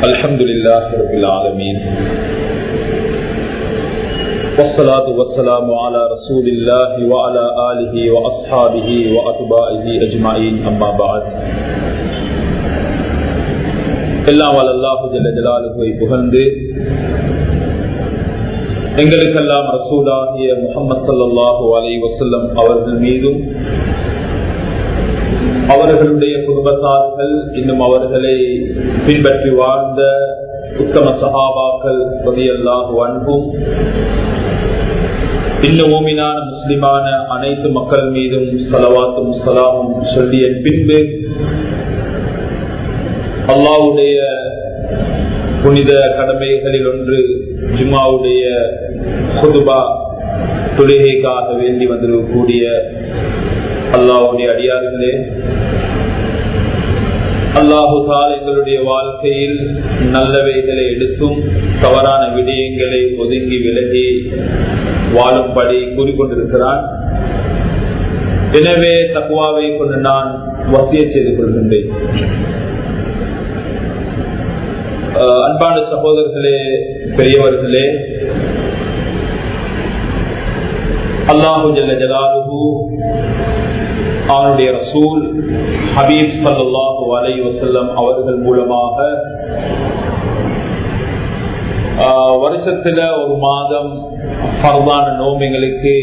الحمد لله رب العالمين والصلاة والسلام على رسول الله وعلى آله وأصحابه وأتباعه أجمعين أما بعد எல்லாம் வல்லாஹு ஜல்ல ஜலாலுவை புகழ்ந்து எங்களுக்கெல்லாம் ரசூலாகிய முகமது சல்லாஹூ அலை வசல்லம் அவர்கள் மீதும் அவர்களுடைய குடும்பத்தார்கள் இன்னும் அவர்களை பின்பற்றி வாழ்ந்த உத்தம சகாபாக்கள் பதியல்லாஹு அன்பும் இன்னும் ஓமினான முஸ்லிமான அனைத்து மக்கள் மீதும் சலவாத்தும் சலாமும் சொல்லிய பின்பு அல்லாவுடைய புனித கடமைகளில் ஒன்று ஜும்மாவுடைய குதுபா தொழுகைக்காக வேண்டி வந்திருக்கக்கூடிய அல்லாஹுடைய அடியார்களே அல்லாஹுதால் எங்களுடைய வாழ்க்கையில் நல்லவைகளை எடுத்தும் தவறான விடயங்களை ஒதுங்கி விலகி வாழும்படி கூறிக்கொண்டிருக்கிறான். எனவே தக்குவாவை கொண்டு நான் வசிய செய்து கொள்கின்றேன். அன்பான சகோதரர்களே பெரியவர்களே அல்லாஹு ஜல்ல ஜலாலுஹு அவனுடைய ரசூல் ஹபீப் சல்லாஹு அலை வசல்லம் அவர்கள் மூலமாக வருஷத்துல ஒரு மாதம் பரவான நோம்புகளுக்கு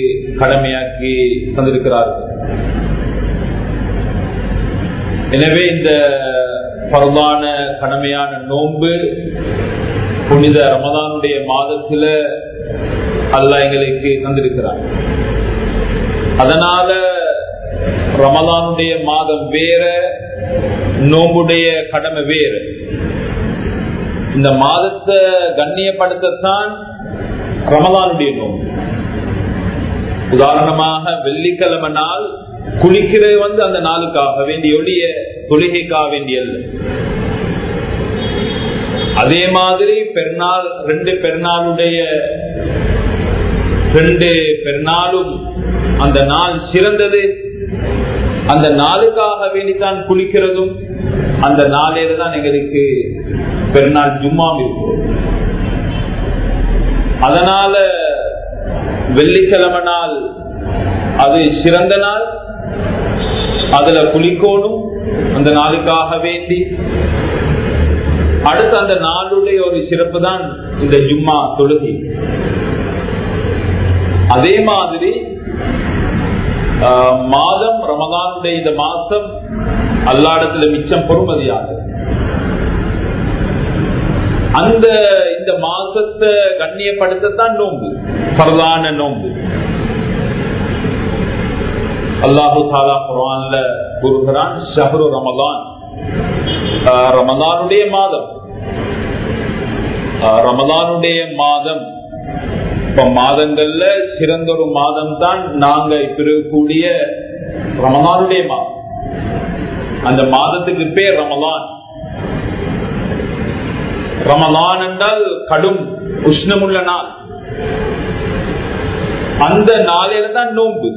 கடமையாக்கி தந்திருக்கிறார்கள். எனவே இந்த பர்வான கடமையான நோன்பு புனித ரமதானுடைய மாதத்துல அல்ல எங்களுக்கு தந்திருக்கிறார். அதனால ரமலானுடைய மாதம் வேற நோம்புடைய கடமை வேற. இந்த மாதத்தை கண்ணியப்படுத்தத்தான் ரமலானுடைய நோம்பு. உதாரணமாக வெள்ளிக்கிழமை நாள் குளிக்கிறது வந்து அந்த நாளுக்காக வேண்டிய ஒளிய தொழுகைக்காக வேண்டிய அதே மாதிரி பெருநாள் ரெண்டு பெருநாளுடைய ரெண்டு பெருநாளும் அந்த நாள் சிறந்தது அந்த நாளுக்காக வேண்டித்தான் குளிக்கிறதும் அந்த நாளில தான் எங்களுக்கு பெருநாள் ஜும்மாம் இருக்கும். அதனால வெள்ளிக்கிழமை நாள் அது சிறந்த நாள். அதுல குளிக்கோணும் அந்த நாளுக்காக வேண்டி. அடுத்து அந்த நாளுடைய ஒரு சிறப்பு தான் இந்த ஜும்மா தொழுகை. அதே மாதிரி மாதம் ரமதானுடைய இந்த மாசம் அல்லாடத்துல மிச்சம் பொறுமதியாக அந்த இந்த மாசத்தை கண்ணியப்படுத்தத்தான் நோம்பு பரவான நோம்பு அல்லாஹு தாலா குரான்ல குருகிறான் ஷஹரு ரமதான். ரமதானுடைய மாதம். ரமதானுடைய மாதம் இப்ப மாதங்கள்ல சிறந்த ஒரு மாதம் தான் நாங்க இப்ப இருக்கக்கூடிய ரமதானுடைய மாதம். அந்த மாதத்துக்கு பேர் ரமதான் ரமலான் என்றால் கடும் உஷ்ணமுள்ள நாள். அந்த நாளையில தான் நோன்பு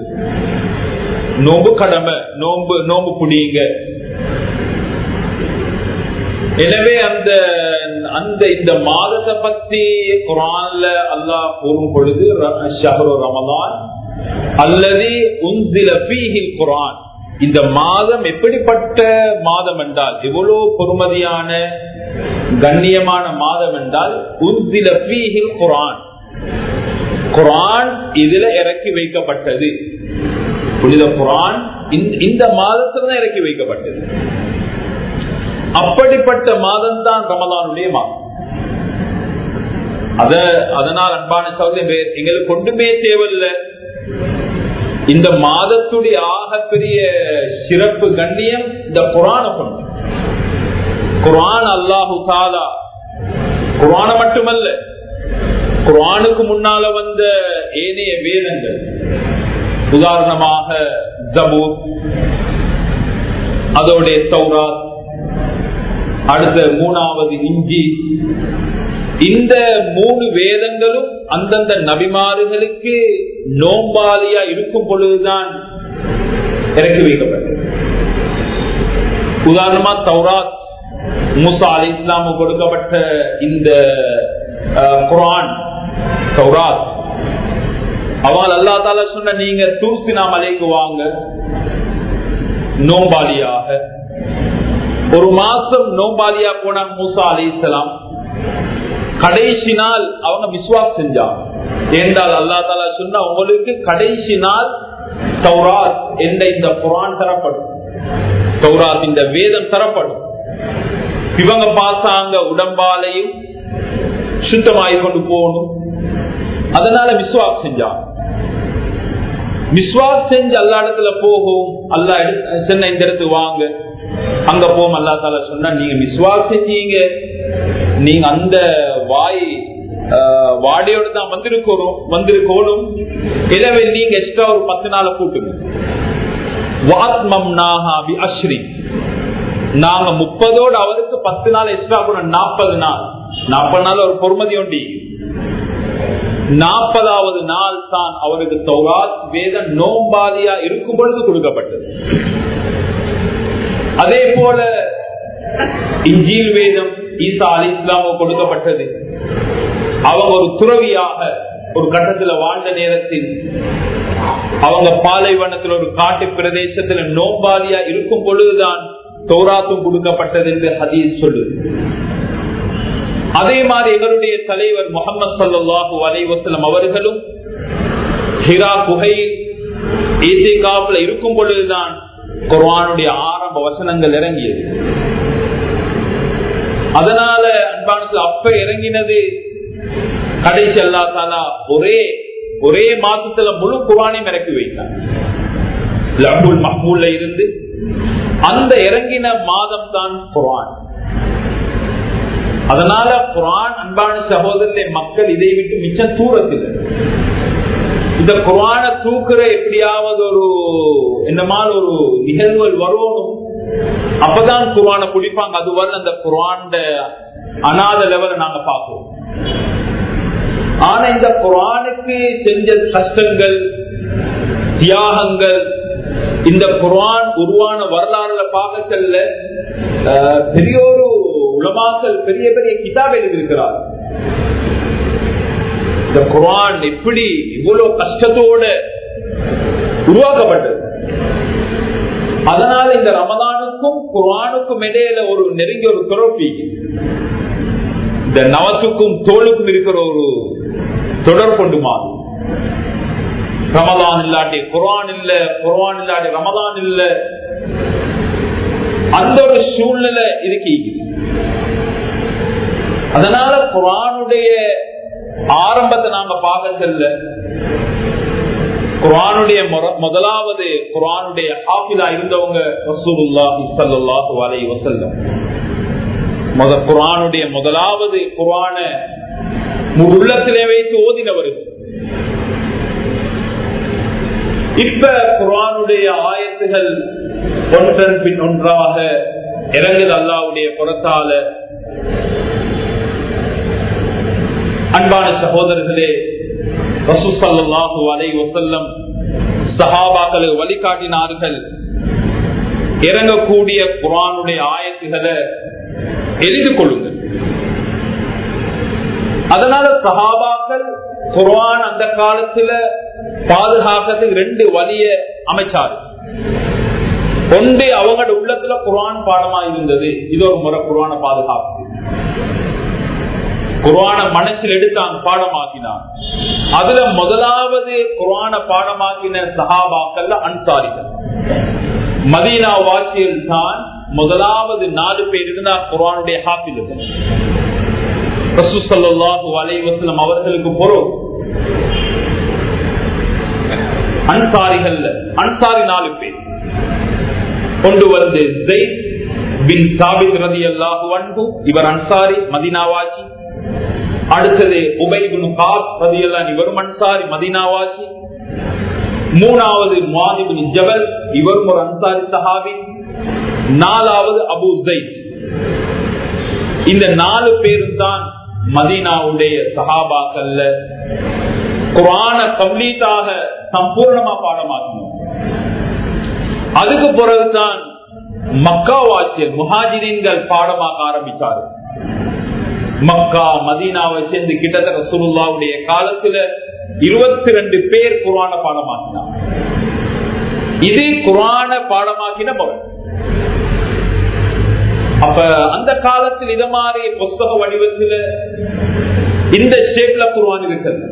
நோம்பு கடமை நோம்பு நோம்பு குடியுங்க எனவே அந்த அந்த இந்த மாதத்தை பத்தி குரான்ல அல்லாஹ் கூறும் பொழுது ஷஹரு ரமதான் அல்லது உன்சில பீஹில் குரான். இந்த மாதம் எப்படிப்பட்ட மாதம் என்றால் எவ்வளவு பொறுமதியான கண்ணியமான மாதம் என்றால் உன்சில பீஹில் குரான். குரான் இதுல இறக்கி வைக்கப்பட்டது. புனித குரான் இந்த மாதத்துல தான் இறக்கி வைக்கப்பட்டது. அப்படிப்பட்ட மாதம் தான் ரமதானுடைய மாதம். அத அதனால் அன்பான சௌதரி எங்களுக்கு ஒன்றுமே தேவையில்லை. இந்த மாதத்துடைய ஆகப்பெரிய சிறப்பு கண்ணியம் இந்த குரான கொண்டு. குரான் அல்லாஹு தாலா குரான மட்டுமல்ல குரானுக்கு முன்னால வந்த ஏனைய வேதங்கள். உதாரணமாக ஜபூர் அதோடைய சௌராத் அடுத்த மூணாவது இஞ்சி. இந்த மூணு வேதங்களும் அந்தந்த நபிமாறுகளுக்கு நோம்பாலியா இருக்கும் பொழுதுதான் இறக்கி வைக்கப்பட்டது. உதாரணமா தௌராத் மூசா அலி இஸ்லாமு கொடுக்கப்பட்ட இந்த குரான் குர்ஆன் தௌராத். அவங்க அல்லா தால சொன்ன நீங்க தூசினா மலைக்கு வாங்க நோம்பாலியாக ஒரு மாசம் நோம்பாளியா போனாங்க மூசா அலி இஸ்லாம் கடைசி நாள் அவங்க விஸ்வாஸ் செஞ்சாங்க என்றால் அல்லா தாலா சொன்ன உங்களுக்கு கடைசி நாள் தௌராத் என்ற இந்த புரான் தரப்படும். தௌராத் இந்த வேதம் தரப்படும். இவங்க பார்த்தாங்க உடம்பாலையும் சுத்தமாகி கொண்டு போகணும். அதனால விஸ்வாஸ் செஞ்சாங்க விஸ்வாஸ் செஞ்சு அல்லா இடத்துல போகும். அல்லா சென்னை இந்த இடத்துக்கு வாங்க. அங்க போம் அல்லா தால சொன்னா நீங்க விசுவாசிச்சீங்க. நீங்க அந்த வாய் ஆஹ், வாடையோட தான் வந்திருக்கணும் வந்திருக்கணும் எனவே நீங்க எக்ஸ்ட்ரா ஒரு பத்து நாளை கூட்டுங்க. வாத்மம் நாகாபி அஸ்ரி நாங்க முப்பதோடு அவருக்கு பத்து நாள் எக்ஸ்ட்ரா கூட நாற்பது நாள். நாற்பது நாள் ஒரு பொறுமதி உண்டி. நாற்பதாவது நாள் தான் அவருக்கு தொகாத் வேதம் நோம்பாதியா இருக்கும் பொழுது கொடுக்கப்பட்டது. அதே போல இஞ்சில் வேதம் ஈசா அலி இஸ்லாமோ கொடுக்கப்பட்டது. அவங்க ஒரு துறவியாக ஒரு கட்டத்துல வாழ்ந்த நேரத்தில் அவங்க பாலைவனத்தில் ஒரு காட்டு பிரதேசத்துல நோம்பாதியா இருக்கும் பொழுதுதான் தௌராத்தும் கொடுக்கப்பட்டது என்று ஹதீஸ் சொல்லுது. அதே மாதிரி இவருடைய தலைவர் முகமது சல்லாஹூ அலைவசலம் அவர்களும் ஹிரா குகையில் இருக்கும் பொழுதுதான் குர்வானுடைய ஆரம்ப வசனங்கள் இறங்கியது. அதனால அன்பானது அப்ப இறங்கினது கடைசி அல்லா தாலா ஒரே ஒரே மாசத்துல முழு குரானையும் இறக்கி வைத்தார். லபுல் மஹ்மூல்ல இருந்து அந்த இறங்கின மாதம் தான் குரான் அதனால குரான் அன்பான சகோதரத்தை மக்கள் இதை விட்டு மிச்சம் தூரத்தில் இந்த குரான தூக்குற எப்படியாவது ஒரு என்னமான ஒரு நிகழ்வுகள் வரணும். அப்பதான் குரான குடிப்பாங்க அது வரல அந்த குரான் அனாத லெவல நாங்க பார்ப்போம். ஆனா இந்த குரானுக்கு செஞ்ச கஷ்டங்கள் தியாகங்கள் இந்த குரான் உருவான வரலாறுல பார்க்க செல்ல அஹ், பெரிய ஒரு உலமாக்கள் பெரிய பெரிய கிதாப் எழுதியிருக்கிறார். இந்த குரான் எப்படி இவ்வளவு கஷ்டத்தோட உருவாக்கப்பட்டது? அதனால இந்த ரமதானுக்கும் குரானுக்கும் இடையில ஒரு நெருங்கிய ஒரு தொடர்பு இந்த நவத்துக்கும் தோளுக்கும் இருக்கிற ஒரு தொடர் கொண்டு மாறும். ரமதான் இல்லாட்டி குரான் இல்ல குரான் இல்லாட்டி ரமதான் இல்ல. அந்த ஒரு சூழ்நிலை இருக்கு. அதனால குரானுடைய ஆரம்பத்தை நாங்க பார்க்க செல்ல. குரானுடைய முதலாவது குரானுடைய ஹாஃபிதா இருந்தவங்க ரசூலுல்லாஹி ஸல்லல்லாஹு அலைஹி வஸல்லம். முத குரானுடைய முதலாவது குரான உள்ளத்திலே வைத்து ஓதினவர் இப்ப குரானுடைய ஆயத்துகள் ஒன்றன் பின் ஒன்றாக இறங்குது அல்லாவுடைய புறத்தால அன்பான சகோதரர்களே ரசூசல்லாஹு அலை வசல்லம் வழிகாட்டினார்கள். இறங்கக்கூடிய குரானுடைய ஆயத்துகளை எழுதி கொள்ளுங்கள். அதனால சஹாபாக்கள் குர்ஆன் அந்த காலத்துல பாதுகாக்கிறதுக்கு ரெண்டு வழிய அமைச்சாரு. ஒன்று அவங்களோட உள்ளத்துல குரான் பாடமா இருந்தது. இது ஒரு முறை குரான பாதுகாப்பு குரான மனசில் எடுத்தான் பாடமாக்கினான். அதுல முதலாவது குரான பாடமாக்கின சஹாபாக்கள்ல அன்சாரிகள். மதீனா வாசியில் தான் முதலாவது நாலு பேர் இருந்தா குரானுடைய ஹாஃபில்கள். அலைவசலம் அவர்களுக்கு பொருள். அன்சாரிகள் அன்சாரி நாலு பேர். கொண்டு வந்து பின் சாபித் ரதி அல்லாஹு அன்பு இவர் அன்சாரி மதினாவாஜி அடுத்தது உபைபின் காப் ரதி அல்லா மதினாவாசி. மூணாவது மாதிபின் ஜபல் இவர் ஒரு அன்சாரி சஹாபி. நாலாவது அபு ஜெயித் இந்த நாலு பேர் தான் மதீனாவுடைய சஹாபாக்கள்ல குரான கம்ப்ளீட்டாக சம்பூர்ணமா பாடமாக்கணும் அதுக்கு பிறகுதான் மக்காவாசியர் முஹாஜிரீன்கள் பாடமாக ஆரம்பித்தார்கள். மக்கா மதீனாவை சேர்ந்து கிட்டத்தட்ட சுருல்லாவுடைய காலத்துல இருபத்தி ரெண்டு பேர் குரான பாடமாக்கினார். இது குரான பாடமாக்கின முறை அப்ப அந்த காலத்தில் இத மாதிரி புஸ்தக வடிவத்தில் இந்த ஷேப்ல குர்ஆன் இருக்கிறது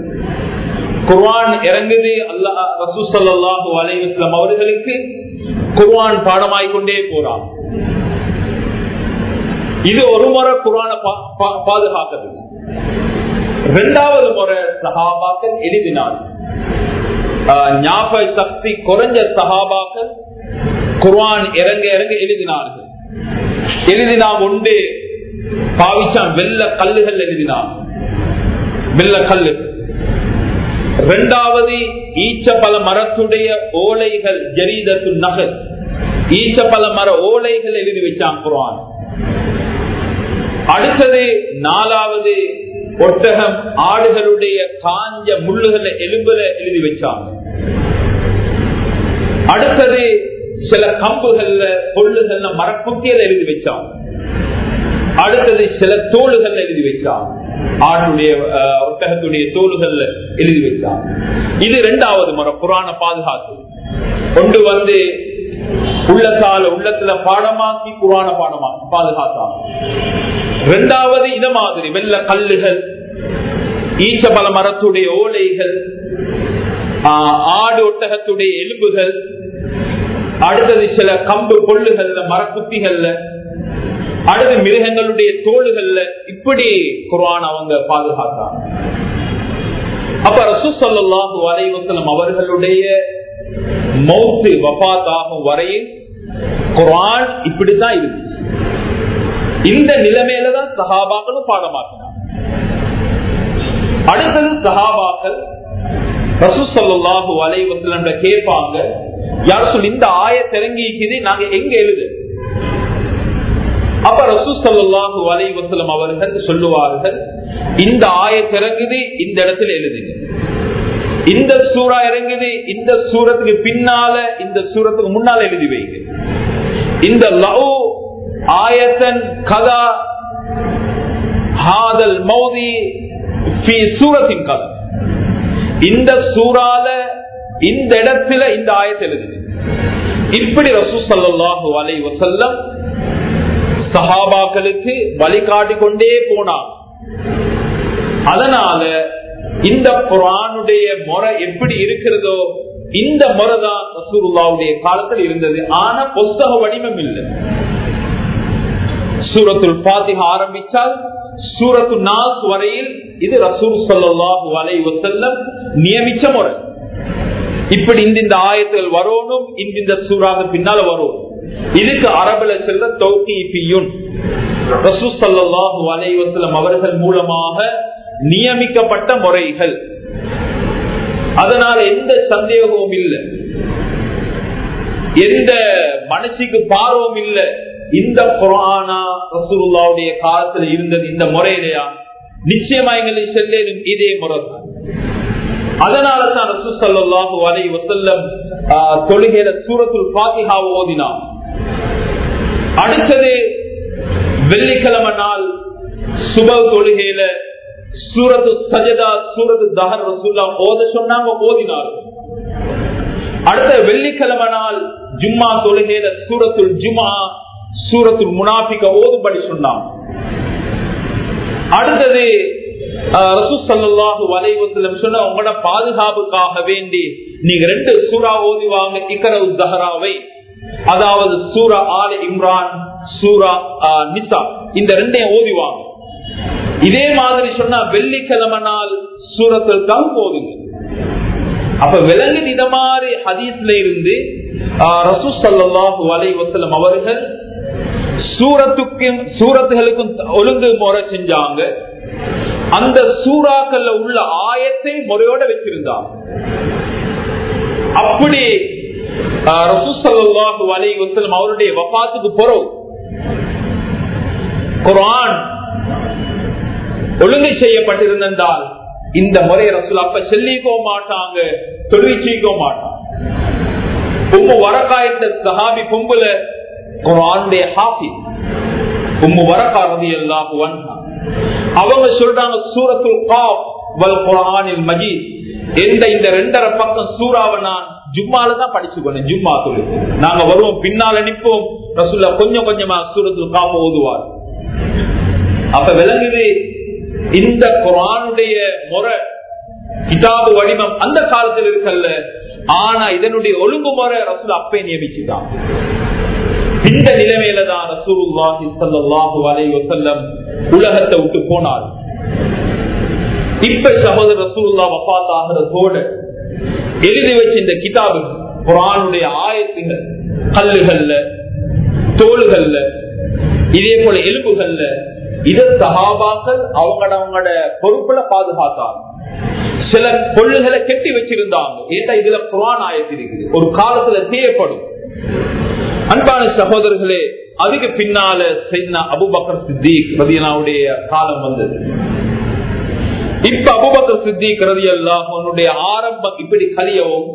குர்வான் இறங்குது அல்லா ரசூ சல்லாஹூ அலைவஸ்லாம் அவர்களுக்கு குர்வான் பாடமாய்கொண்டே போறான். இது ஒரு முறை குரான பாதுகாக்கிறது இரண்டாவது முறை சகாபாக்கள் எழுதினார். ஞாபக சக்தி குறைஞ்ச சகாபாக்கள் குர்வான் இறங்க இறங்க எழுதினார்கள். எழுதினா உண்டு. பாவிச்சான் வெள்ள கல்லுகள் எழுதினான். வெள்ள கல்லு. இரண்டாவது ஈச்சப்பல மரத்துடைய ஓலைகள் ஜரீதத்து நகல். ஈச்சப்பல மர ஓலைகள் எழுதி வச்சான் குரான் அடுத்தது நாலாவது ஒட்டகம் ஆடுகளுடைய காஞ்ச முள்ளுகளை எலும்புல எழுதி வச்சாங்க. அடுத்தது சில கம்புகள்ல பொருளுகள்ல மரக்குட்டியில எழுதி வச்சாங்க. அடுத்தது சில தோளுகள்ல எழுதி வச்சாங்க. ஆட்டுடைய ஒட்டகத்துடைய தோளுகள்ல எழுதி வச்சாங்க. இது இரண்டாவது முறை புராண பாதுகாப்பு. கொண்டு வந்து உள்ளத்தால உள்ளத்துல பாடமாக்கி புராண பாடமாக்கி பாதுகாத்தாங்க. இரண்டாவது இத மாதிரி வெள்ள கல்லுகள் ஈச்சபல மரத்துடைய ஓலைகள் ஆடு ஒட்டகத்துடைய எலும்புகள் அடுத்தது சில கம்பு கொள்ளுகள்ல மரக்குத்திகள்ல அடுத்து மிருகங்களுடைய தோளுகள்ல இப்படி குரான் அவங்க பாதுகாத்தாங்க. அப்ப ரசூ வரைவத்தலம் அலைவசலம் அவர்களுடைய மௌத்து வபாத்தாகும் வரையில் குரான் இப்படித்தான் இருந்துச்சு. இந்த நிலைமையில தான் சகாபாக்களும் பாடமாக்கினார் அடுத்தது சகாபாக்கள் கேட்பாங்க யார் சொல்லி இந்த ஆய நாங்க எங்க எழுது? அப்ப ரசூ அலை வசலம் அவர்கள் சொல்லுவார்கள் இந்த ஆய திறங்குது இந்த இடத்துல எழுதுங்க. இந்த சூறா இறங்குது இந்த சூரத்துக்கு பின்னால இந்த சூரத்துக்கு முன்னால எழுதி வைங்க. இந்த லவ் ஆயத்தன் கதா ஹாதல் மௌதி சூரத்தின் கதை. இந்த சூறால இந்த இடத்துல இந்த ஆயத்தை எழுதுது. இப்படி ரசூ சல்லாஹு அலை வசல்லம் சஹாபாக்களுக்கு வழிகாட்டி கொண்டே போனார் அதனால இந்த குரானுடைய முறை எப்படி இருக்கிறதோ இந்த முறைதான் ரசூருல்லாவுடைய காலத்தில் இருந்தது. ஆனா புஸ்தக வடிவம் இல்லை. சூரத்துல் பாத்திக ஆரம்பிச்சால் சூரத்து நாஸ் வரையில் இது ரசூல் சல்லாஹு வலை ஒத்தல்லம் நியமிச்ச முறை. இப்படி இந்த இந்த ஆயத்தில் வரணும் இந்த இந்த சூறாக பின்னால வரும். இதுக்கு அரபுல செல்ல தௌகீபியுன் ரசூ சல்லாஹூ வலை வசல்லம் அவர்கள் மூலமாக நியமிக்கப்பட்ட முறைகள். அதனால எந்த சந்தேகமும் இல்லை. எந்த மனசுக்கு பார்வம் இல்லை. இந்த குரானா ரசூலுல்லாவுடைய காலத்துல இருந்தது இந்த முறையிலையா? நிச்சயமா எங்களை செல்லும் இதே முறை தான் அதனால தான் ரசூ சல்லாஹூ அலை வசல்லம் தொழுகையில சூரத்துல் பாத்திஹா ஓதினான். அடுத்தது வெள்ளிக்கிழமை நாள் சுப தொழுகையில சூரத்து சஜதா சூரத்து தஹர் ரசூல்லா ஓத சொன்னாங்க ஓதினார். அடுத்த வெள்ளிக்கிழமை நாள் ஜும்மா தொழுகையில சூரத்துல் ஜுமா சூரத்துல் முனாபிக்க ஓதுபடி சொன்னான். அடுத்தது ரசூசல்லாஹு சொன்ன உங்களோட பாதுகாப்புக்காக வேண்டி நீங்க ரெண்டு சூறா ஓதிவாங்க இக்கரவு தஹராவை அதாவது சூரா ஆல இம்ரான் சூரா நிசா இந்த ரெண்டையும் ஓதிவாங்க. இதே மாதிரி சொன்னா வெள்ளிக்கிழமை நாள் சூரத்தில் தான் போதுங்க அப்ப விலங்கு இத மாதிரி ஹதீஸ்ல இருந்து ரசூ சல்லாஹு வலை வசலம் அவர்கள் சூரத்துக்கும் சூரத்துகளுக்கும் ஒழுங்கு முறை செஞ்சாங்க. அந்த சூறாக்கள்ல உள்ள ஆயத்தை முறையோட வச்சிருந்தாங்க. அப்படி ரசூசல்லாஹு அலை வசலம் அவருடைய வபாத்துக்கு பிறகு குரான் ஒழுங்கு செய்யப்பட்டிருந்தால் இந்த முறை ரசூல் அப்ப செல்லிக்கோ மாட்டாங்க தொழிற்சிக்கோ மாட்டாங்க. உங்க வரக்காயத்த சஹாபி பொம்புல குரானுடைய ஹாபி உம்மு வரக்கா ரதி அவங்க சொல்றாங்க சூரத்துல் காப் வல் குரானில் மஜீத். எந்த இந்த ரெண்டரை பக்கம் சூறாவை நான் ஜும்மால தான் படிச்சு கொண்டேன் ஜும்மா தொழில் நாங்க வருவோம் பின்னால நிற்போம். ரசுல்லா கொஞ்சம் கொஞ்சமா சூரத்துல் காப் ஓதுவார். அப்ப விளங்குது இந்த குரானுடைய முறை கிதாபு வடிவம் அந்த காலத்தில் இருக்கல்ல. ஆனா இதனுடைய ஒழுங்குமுறை ரசூல் அப்பே நியமிச்சுட்டான். இந்த நிலைமையில தான் ரசூலுல்லாஹி ஸல்லல்லாஹு அலைஹி வஸல்லம் உலகத்தை விட்டு போனார். இப்ப சகோதரர் ரசூலுல்லா வஃபாத் ஆகிறதோடு எழுதி வச்ச இந்த கிதாபு குரானுடைய ஆயத்துகள் கல்லுகள்ல தோள்கள்ல இதே போல எலும்புகள்ல இத சகாபாக்கள் அவங்களோட அவங்களோட பொறுப்புல பாதுகாத்தாங்க. சில பொருள்களை கெட்டி வச்சிருந்தாங்க. ஏன்னா இதுல குரான் ஆயத்து இருக்குது. ஒரு காலத்துல தேவைப்படும். அன்பான சகோதரர்களே அதுக்கு பின்னால செய்னா அபுபக்கர் சித்திக் ரதியனாவுடைய காலம் வந்தது. இப்ப அபுபக்கர் சித்திக் ரதி அவனுடைய ஆரம்பம் இப்படி கலியவும்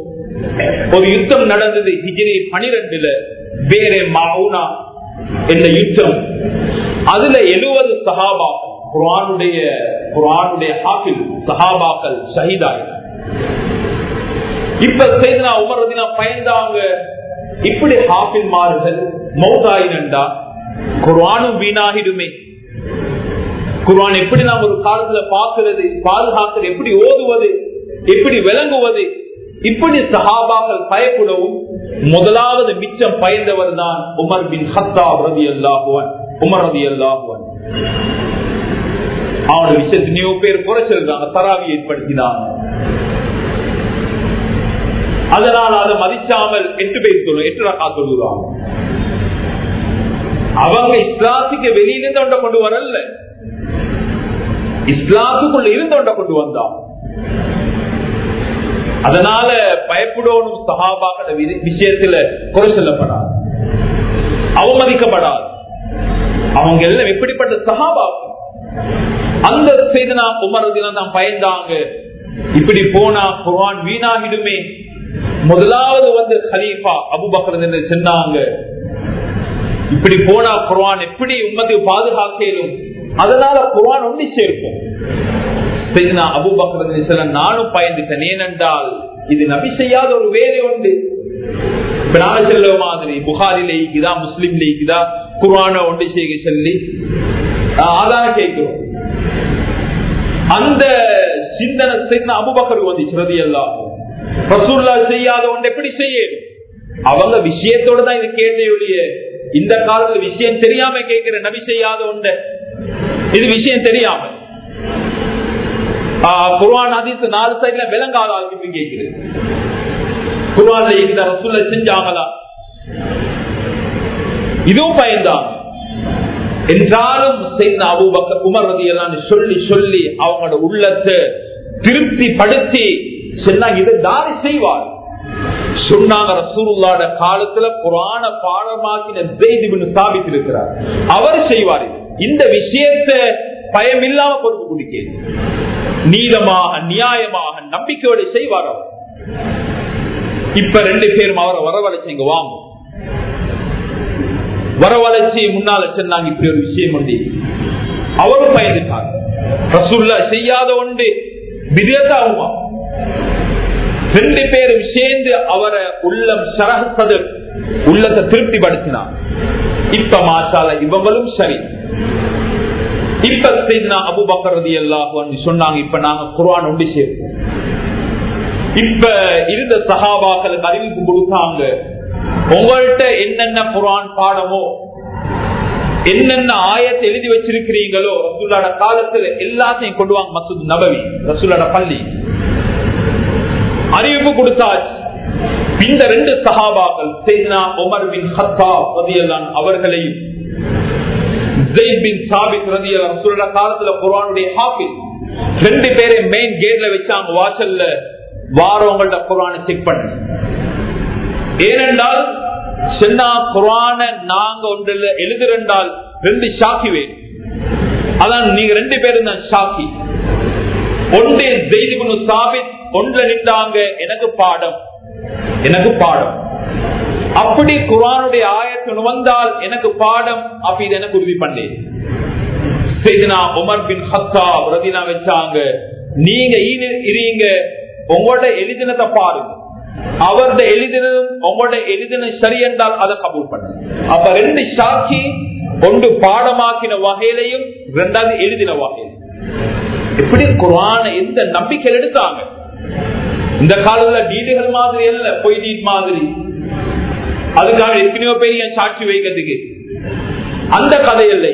ஒரு யுத்தம் நடந்தது ஹிஜிரி பனிரெண்டுல வேற மவுனா என்ற யுத்தம். அதுல எழுபது சஹாபா குரானுடைய குரானுடைய ஹாஃபில் சஹாபாக்கள் ஷஹீதாய். இப்ப உமர் தினா பயந்தாங்க இப்படி ஹாஃபில் மாறுகள் மௌதாயினண்டா குர்வானும் வீணாகிடுமே. குர்வான் எப்படி நாம் ஒரு காலத்துல பார்க்கிறது பாதுகாக்கிறது எப்படி ஓதுவது எப்படி விளங்குவது இப்படி சஹாபாக்கள் பயப்படவும் முதலாவது மிச்சம் பயந்தவர் தான் உமர் பின் ஹத்தா ரதி அல்லாஹுவன் உமர் ரதி அல்லாஹுவன் அவனோட விஷயத்தினையோ பேர் குறைச்சிருந்தாங்க தராவி ஏற்படுத்தினாங்க. அதனால் அதை மதிச்சாமல் எட்டு பேர் சொல்லும் எட்டு ரக்கா சொல்லுவாங்க அவங்க இஸ்லாத்துக்கு வெளியிலிருந்து ஒன்றை கொண்டு வரல. இஸ்லாத்துக்குள்ள இருந்து ஒன்றை கொண்டு வந்தான். அதனால பயப்படணும் சகாபாக்கிற விஷயத்துல குறை சொல்லப்படாது. அவமதிக்கப்படாது. அவங்க எல்லாம் எப்படிப்பட்ட சகாபாக்கம் அந்த செய்தனா உமரதிலாம் தான் பயந்தாங்க. இப்படி போனா குரான் வீணாகிடுமே. முதலாவது வந்து ஹலீஃபா அபுபக்கர் என்று சொன்னாங்க. இப்படி போனா குர்வான் எப்படி உண்மத்தை பாதுகாக்கலும் அதனால குர்வான் ஒண்ணி சேர்க்கும் அபுபக்கர் நானும் பயந்துட்டேன். ஏனென்றால் இது நபி செய்யாத ஒரு வேலை உண்டு. இப்ப நாங்க செல்ல மாதிரி புகாரில இருக்குதா முஸ்லிம்ல இருக்குதா குர்வான ஒன்று செய்ய சொல்லி ஆதார கேட்கிறோம். அந்த சிந்தனை செய்த அபுபக்கருக்கு வந்துச்சு ரதி எல்லாம் ரசூல்லா செய்யாத ஒன்று எப்படி செய்யணும் அவங்க விஷயத்தோட தான் இது கேள்வியுடைய இந்த காலத்துல விஷயம் தெரியாம கேட்கிற நபி செய்யாத ஒன்று. இது விஷயம் தெரியாம. குர்வான் அதித்து நாலு சைட்ல விளங்காத ஆளுக்கு கேட்குது. குர்வான்ல இந்த ரசூல்ல செஞ்சாங்களா? இதுவும் பயந்தாங்க என்றாலும் செய்த உமர் ரதி எல்லாம் சொல்லி சொல்லி அவங்களோட உள்ளத்தை திருப்தி படுத்தி சொன்னாங்க இதை தாரி செய்வார். சொன்னாங்க ரசூலுல்லாட காலத்துல புராண பாடமாக்கின ஜெய்திபின் ஸ்தாபித்து இருக்கிறார். அவர் செய்வார் இந்த விஷயத்தை பயம் இல்லாம பொறுப்பு குடிக்க நீளமாக நியாயமாக நம்பிக்கையோட செய்வார் அவர். இப்ப ரெண்டு பேரும் அவரை வரவழைச்சிங்க வாங்க. வரவழைச்சி முன்னால சொன்னாங்க இப்படி ஒரு விஷயம் உண்டு அவரும் பயந்துட்டாங்க ரசூல்லா செய்யாத ஒன்று விதேதாகுமா ரெண்டு பேரும் சேர்ந்து அவரை உள்ளம் சரகத்தது உள்ளத்தை திருப்திப்படுத்தினார். இப்ப மாசால இவங்களும் சரி. இப்ப அபுபக்கரதி எல்லாம் சொன்னாங்க இப்ப நாங்க குரான் ஒன்று சேர்ப்போம். இப்ப இருந்த சகாபாக்களுக்கு அறிவிப்பு கொடுத்தாங்க உங்கள்கிட்ட என்னென்ன குரான் பாடமோ என்னென்ன ஆயத்தை எழுதி வச்சிருக்கிறீங்களோ ரசூலாட காலத்துல எல்லாத்தையும் கொண்டு வாங்க மசூத் நபவி ரசூலாட பள்ளி. அறிவிப்பு கொடுத்தாச்சு. இந்த ரெண்டு சஹாபாக்கள் செய்தினா உமர் பின் ஹத்தா ரதியல்லான் அவர்களையும் பின் சாபித் ரதியல்லான் ரசூலோட காலத்துல குரானுடைய ஹாஃபில் ரெண்டு பேரை மெயின் கேட்ல வச்சாங்க வாசல்ல வாரவங்கள்ட்ட குரானை செக் பண்ண. ஏனென்றால் சென்னா குரான நாங்க ஒன்றில் எழுதுறென்றால் ரெண்டு ஷாக்கி வேணும். அதான் நீங்க ரெண்டு பேரும் தான் ஷாக்கி. ஒன்று ஜெய்திபுனு சாபித் ஒன்றுல நின்றாங்க எனக்கு பாடம். எனக்கு பாடம். அப்படி குரானுடைய ஆயத்து வந்தால் எனக்கு பாடம் அப்படி இது எனக்கு உறுதி பண்ணேன் செய்தினா உமர் பின் ஹத்தா ரதினா வச்சாங்க நீங்க இருங்க உங்களோட எளிதினத்தை பாருங்க. அவரது எளிதினும் உங்களோட எழுதின சரி என்றால் அதை கபூல் பண்ண. அப்ப ரெண்டு சாட்சி ஒன்று பாடமாக்கின வகையிலையும் இரண்டாவது எளிதின வகையிலும் எப்படி குரான எந்த நம்பிக்கையில் எடுத்தாங்க? இந்த காலத்துல வீடுகள் மாதிரி அல்ல பொய் மாதிரி. அதுக்காக எத்தனையோ பெரிய சாட்சி வைக்கிறதுக்கு. அந்த கதை இல்லை.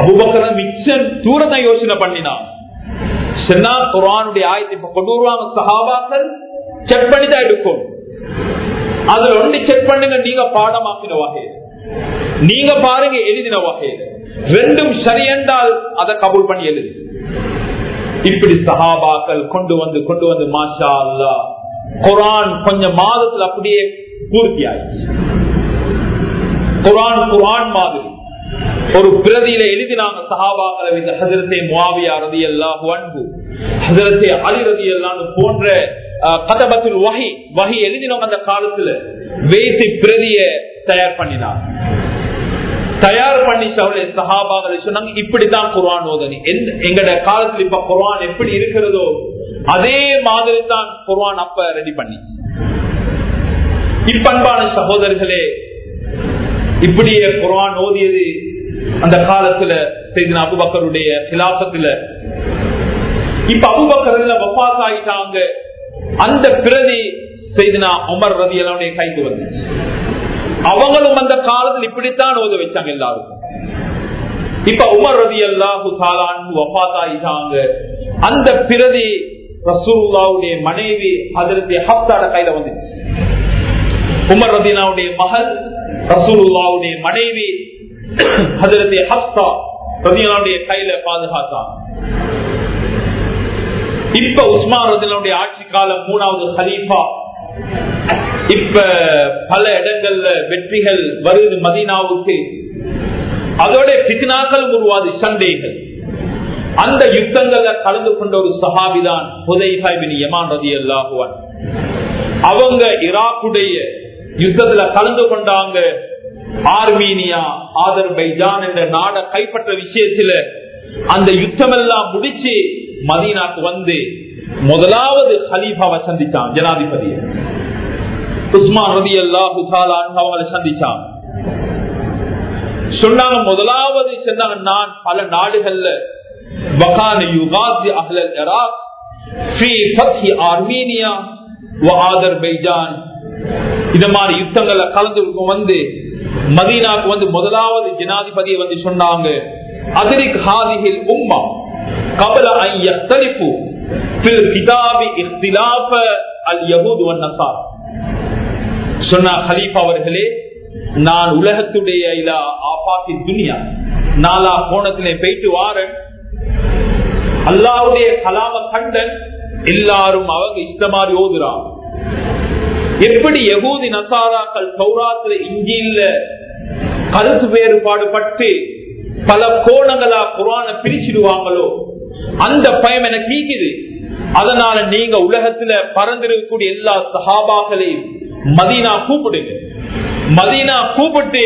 அபுபக்கர மிச்சம் தூரத்தை யோசனை பண்ணினான். சொன்னா குரானுடைய ஆயத்தை இப்ப கொண்டு வருவாங்க சகாபாக்கள் செக் பண்ணி தான் எடுக்கும். அதுல ஒன்று செக் பண்ணுங்க நீங்க பாடமாக்கின வகையில். நீங்க பாருங்க எழுதின வகையில். ரெண்டும் சரியென்றால் அதை கபூல் பண்ணி எழுது. இப்படி சஹாபாக்கள் கொண்டு வந்து கொண்டு வந்து மாஷா அல்லா குரான் கொஞ்சம் மாதத்துல அப்படியே பூர்த்தி ஆயிடுச்சு குரான் குரான் மாதிரி. ஒரு பிரதியில எழுதினாங்க சஹாபாக்களை இந்த ஹசரத்தை முவாவியா ரதி அல்லாஹு அன்பு ஹசரத்தை அலி ரதி அல்லான்னு போன்ற கதபத்தில் வகை வகை எழுதினவங்க அந்த காலத்துல வேசி பிரதிய தயார் பண்ணினாங்க. தயார் பண்ணி சஹாபாக்களை சொன்னாங்க இப்படிதான் குர்வான் ஓதனி எங்கட காலத்துல இப்ப குர்வான் எப்படி இருக்கிறதோ அதே மாதிரி தான் குர்வான் அப்ப ரெடி பண்ணி. இப்பண்பான சகோதரர்களே இப்படியே குர்வான் ஓதியது அந்த காலத்துல செய்தின அபுபக்கருடைய கிலாபத்துல இப்ப அபுபக்கர்ல வப்பாஸ் ஆகிட்டாங்க அந்த பிரதி செய்தினா உமர் ரதி எல்லாம் கைக்கு வந்துச்சு. அவங்களும் அந்த காலத்தில் இப்படித்தான் ஓத வச்சாங்க எல்லாருக்கும். இப்ப உமர் ரதி அல்லாஹு சாலான் அந்த பிரதி ரசூல்லாவுடைய மனைவி அதற்கு ஹப்தாட கையில வந்துச்சு. உமர் ரதீனாவுடைய மகள் ரசூலுல்லாவுடைய மனைவி ஹதரத்தை ஹப்தா ரதீனாவுடைய கையில பாதுகாத்தான். இப்ப உஸ்மான் ரதீனாவுடைய ஆட்சி காலம் மூணாவது ஹலீஃபா இப்ப பல இடங்கள்ல வெற்றிகள் வருது மதீனாவுக்கு. அதோட பித்னாக்கள் உருவாது சண்டைகள். அந்த யுத்தங்கள்ல கலந்து கொண்ட ஒரு சஹாபிதான் புதைபின் யமான் ரதி அவங்க ஈராக்குடைய யுத்தத்துல கலந்து கொண்டாங்க. ஆர்மீனியா ஆதர்பைஜான் என்ற நாட கைப்பற்ற விஷயத்துல அந்த யுத்தம் எல்லாம் முடிச்சு மதீனாக்கு வந்து முதலாவது ஹலீஃபாவை சந்திச்சான் ஜனாதிபதியை. உஸ்மான் ரதி அல்லாஹு அவங்களை சந்திச்சான். சொன்னாங்க முதலாவது சொன்னாங்க நான் பல நாடுகள்ல ஆர்மீனியா இந்த மாதிரி யுத்தங்களை கலந்து வந்து மதீனாக்கு வந்து முதலாவது ஜனாதிபதியை வந்து சொன்னாங்க. அதிரிக் உம்மா கபல அன் யஸ்தலிஃபு ஃபில் அல் அவர்களே நான் உலகத்துடைய இலா ஆபாத்தி துனியா. நாலா கோணத்திலே போயிட்டு வாரன். அல்லாவுடைய கலாம கண்டன் எல்லாரும் அவங்க இஷ்டமாரி ஓதுறாங்க எப்படி எகூதி நசாராக்கள் சௌராத்திர இஞ்சியில கருத்து வேறுபாடு பட்டு பல கோணங்களா குரான பிரிச்சிடுவாங்களோ அந்த பயம் எனக்கு ஈக்குது அதனால நீங்க உலகத்துல பறந்திருக்கக்கூடிய எல்லா சஹாபாக்களையும் மதீனா கூப்பிடுங்க. மதீனா கூப்பிட்டு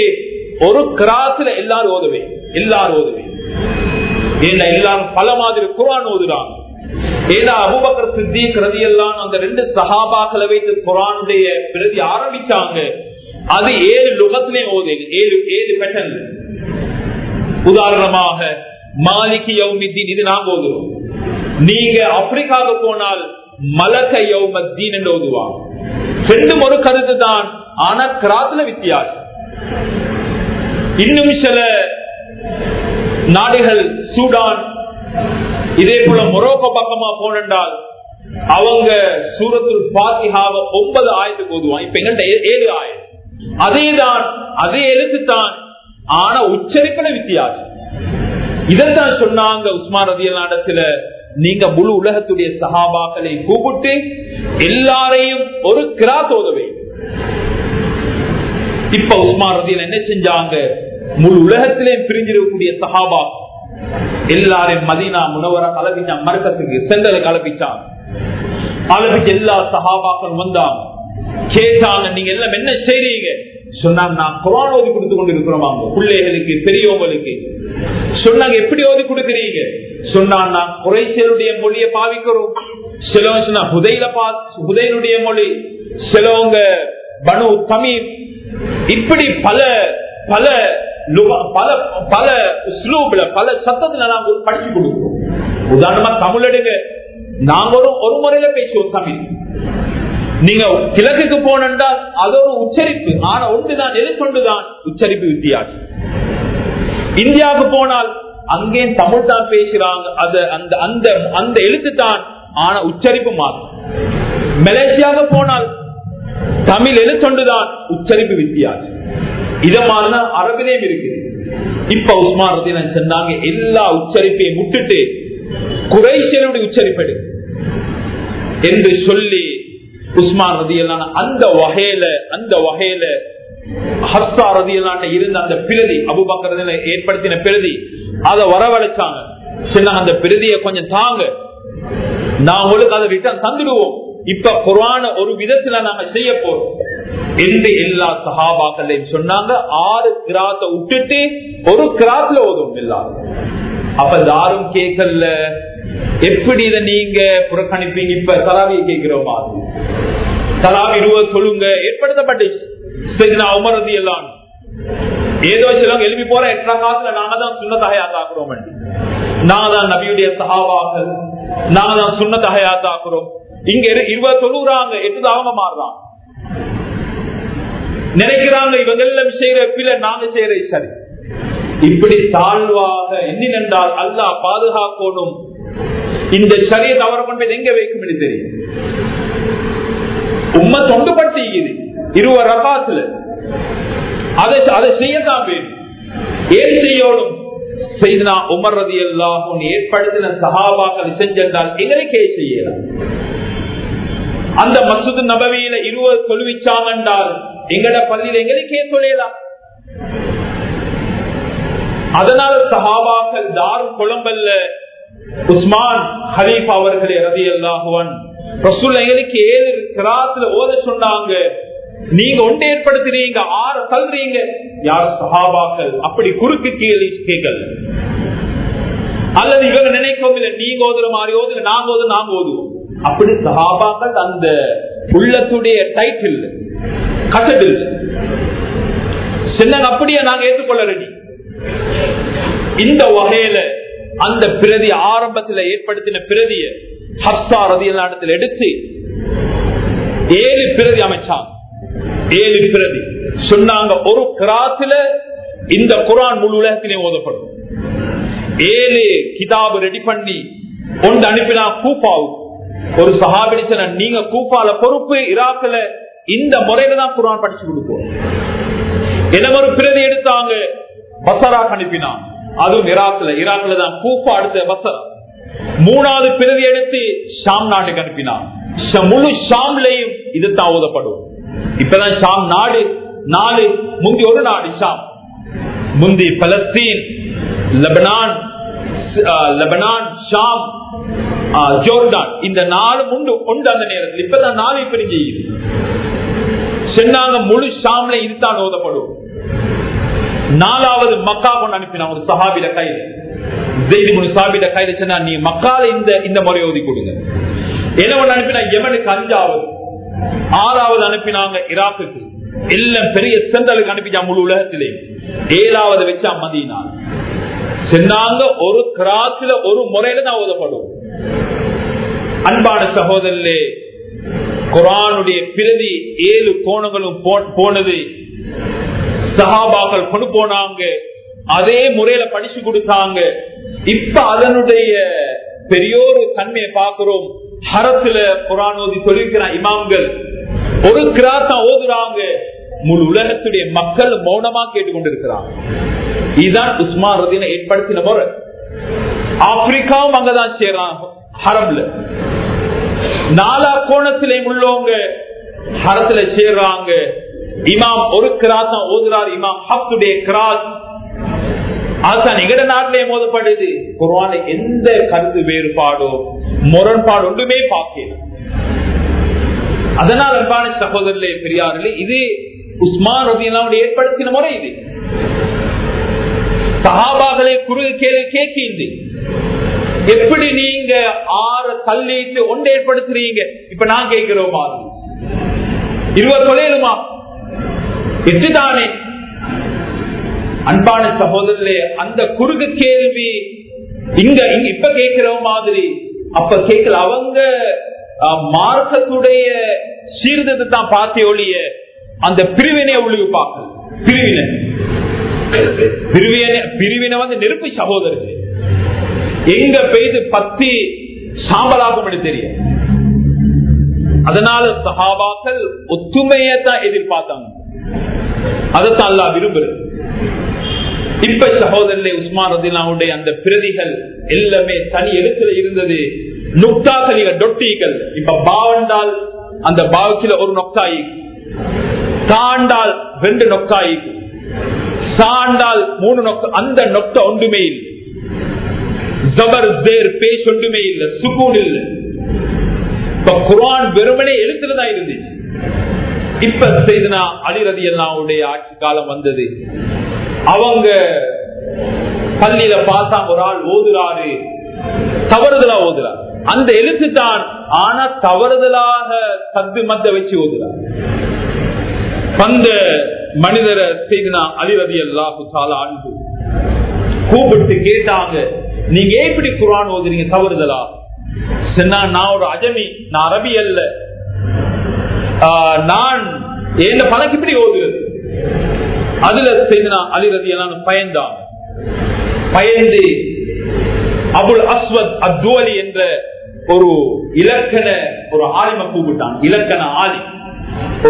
ஒரு கிராஸ்ல எல்லாரும் ஓதுவே எல்லாரும் ஓதுவே ஏன்னா எல்லாரும் பல மாதிரி குரான் ஓதுறாங்க. ஏன்னா அபுபக்கர் சித்திக் ரதி எல்லாம் அந்த ரெண்டு சஹாபாக்களை வைத்து குரானுடைய பிரதி ஆரம்பிச்சாங்க. அது ஏழு லுகத்திலையும் ஓது ஏழு ஏழு பெட்டன் உதாரணமாக மாலிகி யௌமித்தீன் இது நாங்க ஓதுவோம். நீங்க ஆப்பிரிக்காவுக்கு போனால் மலக யௌமத்தீன் என்று ஓதுவாங்க. ரெண்டும் ஒரு கருத்து தான் ஆனா கிராத்துல வித்தியாசம். இன்னும் சில நாடுகள் சூடான் இதே போல மொரோக்கோ பக்கமா போனால் அவங்க சூரத்தில் பாத்திகாவ ஒன்பது ஆயிரத்துக்கு ஓதுவான் இப்ப எங்கள்கிட்ட ஏழு ஆயிரம் அதேதான் அதே எழுத்து தான் ஆனா உச்சரிப்பின வித்தியாசம். இதைத்தான் சொன்னாங்க உஸ்மான் ரதிய நாடத்துல நீங்க முழு உலகத்துடைய சகாபாக்களை கூப்பிட்டு எல்லாரையும் ஒரு கிரா ஓதவை இப்ப உஸ்மான் ரதியல் என்ன செஞ்சாங்க? முழு உலகத்திலேயும் பிரிஞ்சிருக்கக்கூடிய சஹாபா எல்லாரையும் மதீனா முனவர கலப்பிச்சான் மரக்கத்துக்கு செங்கலை கலப்பிச்சான் கலப்பிச்சு எல்லா சஹாபாக்கள் வந்தாங்க. கேட்டாங்க நீங்க எல்லாம் என்ன செய்றீங்க? சொன்னாங்க நான் குரான் ஓதி கொடுத்து கொண்டு இருக்கிறோம் பிள்ளைகளுக்கு பெரியவங்களுக்கு. சொன்னாங்க எப்படி ஓதி கொடுக்குறீங்க? சொன்னா நான் குறைசலுடைய மொழியை பாவிக்கிறோம். சிலவங்க சொன்னா ஹுதையில பா ஹுதையினுடைய மொழி. சிலவங்க பனு தமிழ் இப்படி பல பல லுகா- பல பல ஸ்லூப்ல பல சத்தத்துல நாங்க படிச்சு கொடுக்கிறோம். உதாரணமா தமிழ் எடுங்க. நாங்க ஒரு முறையில பேசுவோம் தமிழ். நீங்க கிழக்குக்கு போனா அது ஒரு உச்சரிப்பு. ஆனா ஒன்றுதான் எதிர்கொண்டுதான் உச்சரிப்பு வித்தியாசம். இந்தியாவுக்கு போனால் அங்கே தமிழ் தான் பேசுறாங்க. அது அந்த அந்த அந்த எழுத்து தான் ஆனா உச்சரிப்பு மாறும். மலேசியாவுக்கு போனால் தமிழ் எழுத்தொண்டுதான் உச்சரிப்பு வித்தியாசம். இதை மாதிரிதான் அரபிலேயும் இருக்குது. இப்ப உஸ்மான் ரத்தினன் சொன்னாங்க எல்லா உச்சரிப்பையும் விட்டுட்டு குறைசலுடைய உச்சரிப்பெடு. என்று சொல்லி உஸ்மான் எல்லாம் அந்த வகையில அந்த வகையில ஹஸ்தா எல்லாம் இருந்த அந்த பிரதி அபுபக்கரதில ஏற்படுத்தின பிரதி அதை வரவழைச்சாங்க. சொன்னாங்க அந்த பிரதியை கொஞ்சம் தாங்க. நான் உங்களுக்கு அதை ரிட்டர்ன் தந்துடுவோம். இப்ப குரான ஒரு விதத்துல நாங்க செய்ய போறோம். என்று எல்லா சகாபாக்களையும் சொன்னாங்க ஆறு கிராத்தை விட்டுட்டு ஒரு கிராத்ல ஓதும் எல்லாரும். அப்ப யாரும் கேட்கல. எப்படி இதை நீங்க புறக்கணிப்பீங்க? இப்ப தலாவியை கேட்கிறோமா? தலாவி இருபது சொல்லுங்க. ஏற்படுத்தப்பட்டுச்சு சரி நான் உமரதி எல்லாம் ஏதோ சிலவங்க எழுப்பி போற எட்டாம் காலத்துல நாங்க தான் சுண்ண தகையாத்தாக்குறோம் நாங்க தான் நபியுடைய சகாபாக்கள் நாங்க தான் சுண்ண தகையாத்தாக்குறோம் இங்க இருபது சொல்லுறாங்க. எட்டு தாவங்க மாறுறான் நினைக்கிறாங்க இவங்க எல்லாம் செய்யற பிள்ளை நாங்க செய்யற சரி. இப்படி தாழ்வாக எண்ணி நின்றால் அல்லாஹ் பாதுகாக்கணும். இந்த சரிய தவற கொண்டு போய் எங்க வைக்கும் என்று தெரியும். உண்மை தொண்டுபட்டு இருவர் ரகாத்துல அதை அதை செய்யத்தான் வேணும். ஏன் செய்யணும்? செய்தனா உமர் ரதி எல்லாம் ஏற்படுத்தின சகாபாக்கள் செஞ்சால் எங்களுக்கே செய்யலாம் அந்த மசூது நபவியில இருவர் தொழுவிச்சாங்க என்றால் எங்கட பள்ளியில எங்களுக்கே தொழிலாம் அதனால சகாபாக்கள் தார் குழம்பல்ல. உஸ்மான் ஹலீஃப் அவர்களே ரதி அல்லாஹுவன் ரசூல் ஏழு கிராத்துல ஓத சொன்னாங்க. நீங்க ஒன்று ஏற்படுத்துறீங்க ஆறு தள்ளுறீங்க. யார் சஹாபாக்கள்? அப்படி குறுக்கு கீழே அல்லது இவங்க நினைக்கவும் இல்லை நீங்க ஓதுற மாதிரி ஓதுல நாங்க ஓது நாங்க ஓதுவோம். அப்படி சஹாபாக்கள் அந்த உள்ளத்துடைய டைட்டில் கட்டடில் சின்ன அப்படியே நாங்க ஏற்றுக்கொள்ள ரெடி இந்த வகையில அந்த பிரதி ஆரம்பத்தில் ஏற்படுத்தின பிரதிய ஹப்சா நாட்டத்தில் எடுத்து ஏழு பிரதி அமைச்சாங்க ஏழு பிரதி. சொன்னாங்க ஒரு கிராத்துல இந்த குரான் முழு உலகத்திலே ஓதப்படும். ஏழு கிதாபு ரெடி பண்ணி ஒன்று அனுப்பினா கூப்பாவுக்கு ஒரு சஹாபிடிச்சன நீங்க கூப்பால பொறுப்பு இராக்குல இந்த முறையில தான் குரான் படிச்சு கொடுப்போம். என்ன ஒரு பிரதி எடுத்தாங்க? பசராக அனுப்பினான். அதுவும் ஈராக்ல ஈராக்ல தான் கூப்பா அடுத்த வசரம் மூணாவது பிரதி எடுத்து ஷாம் நாட்டுக்கு அனுப்பினான். முழு ஷாம்லையும் இது தான் ஓதப்படும். இப்பதான் ஷாம் நாடு நாடு முந்தி ஒரு நாடு ஷாம். முந்தி Palestine Lebanon Lebanon Sham Jordan. இந்த நாலு உண்டு உண்டு அந்த நேரத்தில். இப்பதான் நாலு பிரிஞ்சு சென்னாங்க முழு ஷாம்ல இதுதான் ஓதப்படும். நாலாவது மக்கா கொண்டு அனுப்பினான் ஒரு சஹாபிட கைது ஜெய்தி முனு சாபிட கைது சொன்னா நீ மக்கால இந்த இந்த முறை ஓதி கொடுங்க. என்ன ஒண்ணு அனுப்பினா எவனுக்கு அஞ்சாவது ஆறாவது அனுப்பினாங்க ஈராக்குக்கு எல்லாம் பெரிய செந்தலுக்கு அனுப்பிச்சா முழு உலகத்திலே. ஏழாவது வச்சா மதீனா. சென்னாங்க ஒரு கிராத்துல ஒரு முறையில தான் ஓதப்படும். அன்பான சகோதரே குரானுடைய பிரதி ஏழு கோணங்களும் போனது சகாபாக்கள் கொண்டு போனாங்க. அதே முறையில படிச்சு கொடுத்தாங்க. இப்ப அதனுடைய பெரியோரு தன்மையை பார்க்கிறோம். ஹரத்துல குரான் ஓதி சொல்லிருக்கிற இமாம்கள். ஒரு கிராத்தா ஓதுறாங்க. முழு உலகத்துடைய மக்கள் மௌனமா கேட்டுக்கொண்டிருக்கிறாங்க. இதுதான் உஸ்மான் ரதீன ஏற்படுத்தின முறை. ஆப்பிரிக்காவும் அங்கதான் சேராங்க ஹரம்ல. நாலா கோணத்திலே உள்ளவங்க ஹரத்துல சேர்றாங்க. இமாம் ஒரு கிராஸ் தான் ஓதுறார் இமாம் ஹப்துடைய கிராஸ். அதுதான் எங்கட நாட்டிலே மோதப்படுது. குர்ஆன்ல எந்த கருத்து வேறுபாடோ முரண்பாடு ஒன்றுமே பார்க்கல அதனால் அன்பான சகோதரர்களே பெரியார்களே இது உஸ்மான் ரபியல்லாவுடைய ஏற்படுத்தின முறை இது. சஹாபாக்களே குறுகு கேள்வி கேட்கின்ற எப்படி நீங்க ஆறு தள்ளிட்டு ஒன்று ஏற்படுத்துறீங்க? இப்ப நான் கேட்கிறோமா இருவர் தொழிலுமா? இதுதானே எட்டுதானே அன்பான சகோதரர்களே அந்த குறுகு கேள்வி இங்க இங்க இப்ப கேட்கிற மாதிரி அப்ப கேட்கல அவங்க மார்க்கத்துடைய சீர்திருத்தத்தை தான் பார்த்தே ஒழிய அந்த பிரிவினை ஒளிவு பார்க்க பிரிவினை. பிரிவினை பிரிவினை வந்து நெருப்பு சகோதரர்கள். எங்க பெய்து பத்தி சாம்பலாகும் தெரியும். அதனால சகாபாக்கள் ஒத்துமையை தான் எதிர்பார்த்தாங்க. அதைத்தான் அல்லா விரும்புறது. இப்ப சகோதரர்களே உஸ்மான் ரதினாவுடைய அந்த பிரதிகள் எல்லாமே தனி எழுத்துல இருந்தது. நுக்தாக்கள் டொட்டிகள். இப்ப பாவண்டால் அந்த பாவக்கில ஒரு நொக்காயி தாண்டால் ரெண்டு நொக்காயி சாண்டால் மூணு நொக்க அந்த நொக்க ஒன்றுமே இல்லை. ஜபர் ஜேர் பேஸ் ஒன்றுமே இல்லை. சுகூன் இல்லை. இப்ப குரான் வெறுமனே எழுத்துல தான் இருந்துச்சு. இப்ப செய்தனா அலிரதி அல்லாவுடைய ஆட்சி காலம் வந்தது. அவங்க பள்ளியில பார்த்தா ஒரு ஆள் ஓதுறாரு. தவறுதலா ஓதுறாரு. அந்த எழுத்து தான் ஆனா தவறுதலாக சத்து மத்த வச்சு ஓதுறார். வந்த மனிதரை செய்தனா அலிரதி அல்லாஹு சாலா அன்பு கூப்பிட்டு கேட்டாங்க நீங்க ஏன் இப்படி குரான் ஓதுறீங்க? தவறுதலா? சொன்னா நான் ஒரு அஜமி நான் அரபி அல்ல. நான் என்ன பணக்கு இப்படி ஓடுகிறது அதுல செய்தனா அலிரதி எல்லாம் பயந்தான். பயந்து அபுல் அஸ்வத் அத்வலி என்ற ஒரு இலக்கண ஒரு ஆலிம கூப்பிட்டான். இலக்கண ஆலி.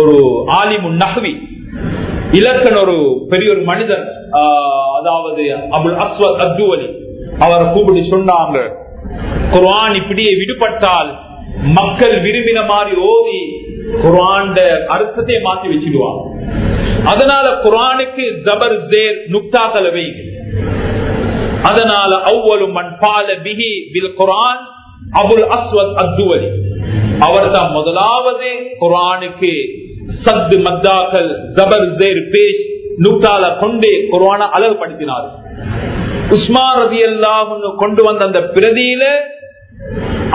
ஒரு ஆலிமு நகவி இலக்கண ஒரு பெரிய ஒரு மனிதர் ஆஹ், அதாவது அபுல் அஸ்வத் அத்வலி. அவரை கூப்பிட்டு சொன்னாங்க குர்ஆன் இப்படியே விடுபட்டால் மக்கள் விரும்பின மாதிரி ஓதி குர்ஆன் அர்த்தத்தை மாத்தி வச்சிடுவாங்க அதனால குரானுக்கு ஜபர் ஜேர் நுக்தாக்களை வைங்க அதனால அவ்வளவு மண் பால பிஹி பில் குரான் அபுல் அஸ்வத் அத்துவரி. அவர் தான் முதலாவது குரானுக்கு சத்து மத்தாக்கள் ஜபர் ஜேர் பேஷ் நுக்தால கொண்டு குரான அளவு படுத்தினார் உஸ்மான் ரதி எல்லாம் கொண்டு வந்த அந்த பிரதியில